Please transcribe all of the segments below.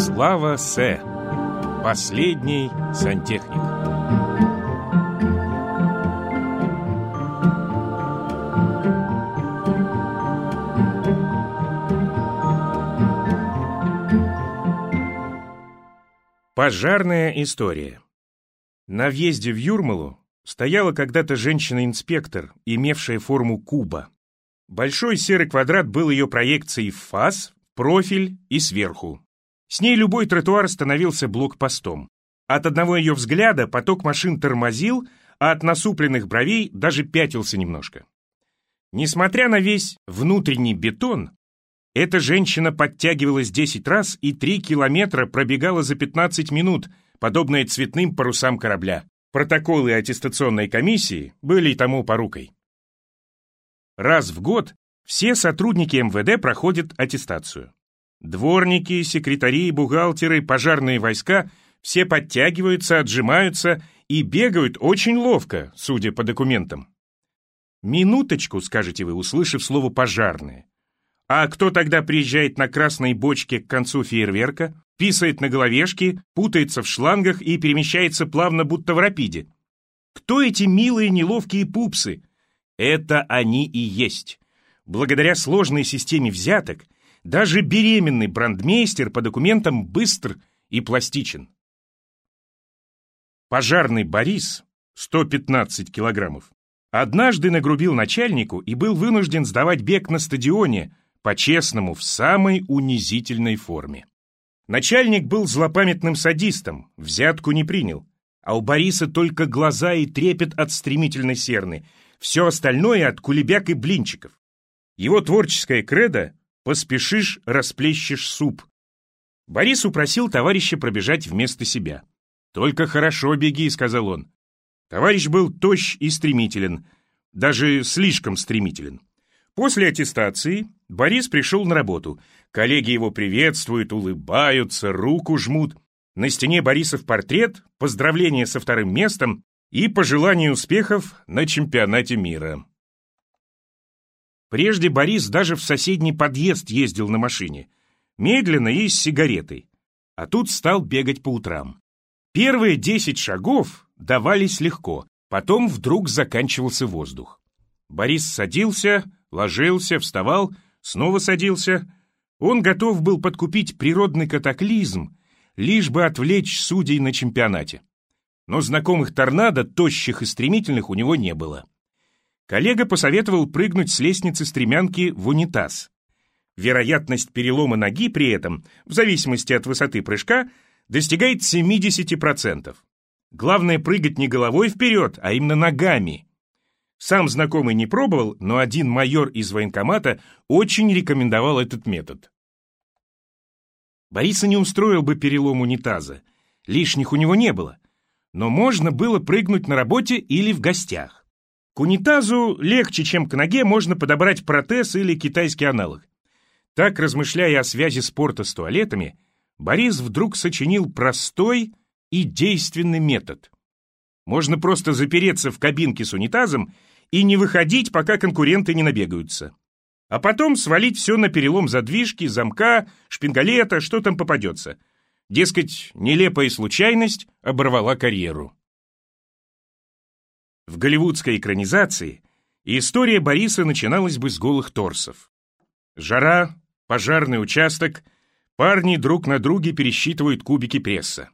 Слава С. Последний сантехник. Пожарная история. На въезде в Юрмалу стояла когда-то женщина-инспектор, имевшая форму куба. Большой серый квадрат был ее проекцией в фас, профиль и сверху. С ней любой тротуар становился блокпостом. От одного ее взгляда поток машин тормозил, а от насупленных бровей даже пятился немножко. Несмотря на весь внутренний бетон, эта женщина подтягивалась 10 раз и 3 километра пробегала за 15 минут, подобные цветным парусам корабля. Протоколы аттестационной комиссии были тому порукой. Раз в год все сотрудники МВД проходят аттестацию. Дворники, секретари, бухгалтеры, пожарные войска все подтягиваются, отжимаются и бегают очень ловко, судя по документам. Минуточку, скажете вы, услышав слово «пожарные». А кто тогда приезжает на красной бочке к концу фейерверка, писает на головешке, путается в шлангах и перемещается плавно, будто в рапиде? Кто эти милые неловкие пупсы? Это они и есть. Благодаря сложной системе взяток, даже беременный брандмейстер по документам быстр и пластичен. Пожарный Борис, 115 килограммов, однажды нагрубил начальнику и был вынужден сдавать бег на стадионе, по-честному, в самой унизительной форме. Начальник был злопамятным садистом, взятку не принял, а у Бориса только глаза и трепет от стремительной серны, все остальное от кулебяк и блинчиков. Его творческое кредо «поспешишь, расплещешь суп». Борис упросил товарища пробежать вместо себя. «Только хорошо беги», — сказал он. Товарищ был тощ и стремителен, даже слишком стремителен. После аттестации Борис пришел на работу. Коллеги его приветствуют, улыбаются, руку жмут. На стене Борисов портрет, поздравление со вторым местом и пожелание успехов на чемпионате мира. Прежде Борис даже в соседний подъезд ездил на машине. Медленно и с сигаретой. А тут стал бегать по утрам. Первые десять шагов давались легко, потом вдруг заканчивался воздух. Борис садился, ложился, вставал, снова садился. Он готов был подкупить природный катаклизм, лишь бы отвлечь судей на чемпионате. Но знакомых торнадо, тощих и стремительных, у него не было. Коллега посоветовал прыгнуть с лестницы стремянки в унитаз. Вероятность перелома ноги при этом, в зависимости от высоты прыжка, достигает 70%. Главное прыгать не головой вперед, а именно ногами – сам знакомый не пробовал, но один майор из военкомата очень рекомендовал этот метод. Бориса не устроил бы перелом унитаза. Лишних у него не было. Но можно было прыгнуть на работе или в гостях. К унитазу легче, чем к ноге, можно подобрать протез или китайский аналог. Так, размышляя о связи спорта с туалетами, Борис вдруг сочинил простой и действенный метод. Можно просто запереться в кабинке с унитазом и не выходить, пока конкуренты не набегаются. А потом свалить все на перелом задвижки, замка, шпингалета, что там попадется. Дескать, нелепая случайность оборвала карьеру. В голливудской экранизации история Бориса начиналась бы с голых торсов. Жара, пожарный участок, парни друг на друге пересчитывают кубики пресса.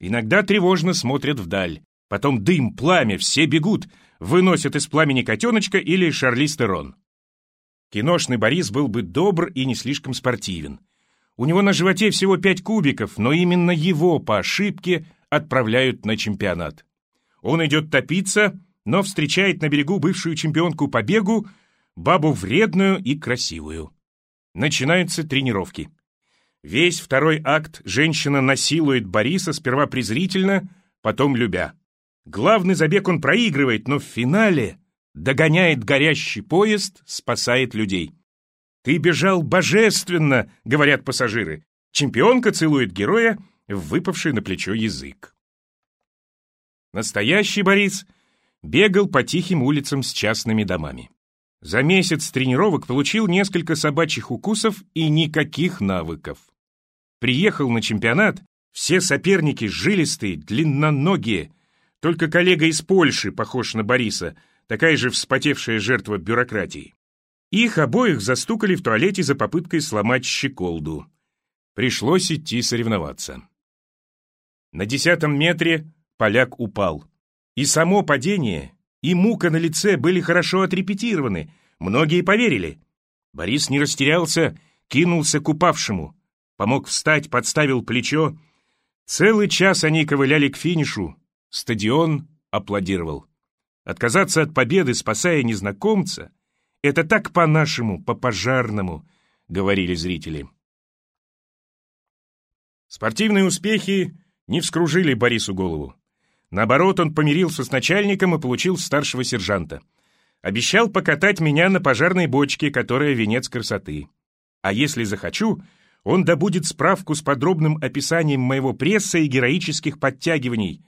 Иногда тревожно смотрят вдаль. Потом дым, пламя, все бегут, выносят из пламени котеночка или Шарлиз Терон. Киношный Борис был бы добр и не слишком спортивен. У него на животе всего пять кубиков, но именно его по ошибке отправляют на чемпионат. Он идет топиться, но встречает на берегу бывшую чемпионку по бегу, бабу вредную и красивую. Начинаются тренировки. Весь второй акт женщина насилует Бориса сперва презрительно, потом любя. Главный забег он проигрывает, но в финале догоняет горящий поезд, спасает людей. «Ты бежал божественно», — говорят пассажиры. Чемпионка целует героя, выпавший на плечо язык. Настоящий Борис бегал по тихим улицам с частными домами. За месяц тренировок получил несколько собачьих укусов и никаких навыков. приехал на чемпионат, все соперники жилистые, длинноногие. Только коллега из Польши похож на Бориса, такая же вспотевшая жертва бюрократии. Их обоих застукали в туалете за попыткой сломать щеколду. Пришлось идти соревноваться. На десятом метре поляк упал. И само падение, и мука на лице были хорошо отрепетированы, многие поверили. Борис не растерялся, кинулся к упавшему, помог встать, подставил плечо. Целый час они ковыляли к финишу, стадион аплодировал. Отказаться от победы, спасая незнакомца, это так по-нашему, по-пожарному, говорили зрители. Спортивные успехи не вскружили Борису голову. Наоборот, он помирился с начальником и получил старшего сержанта. Обещал покатать меня на пожарной бочке, которая венец красоты. А если захочу, он добудет справку с подробным описанием моего пресса и героических подтягиваний.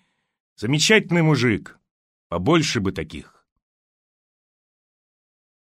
Замечательный мужик. Побольше бы таких.